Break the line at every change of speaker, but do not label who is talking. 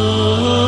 Oh.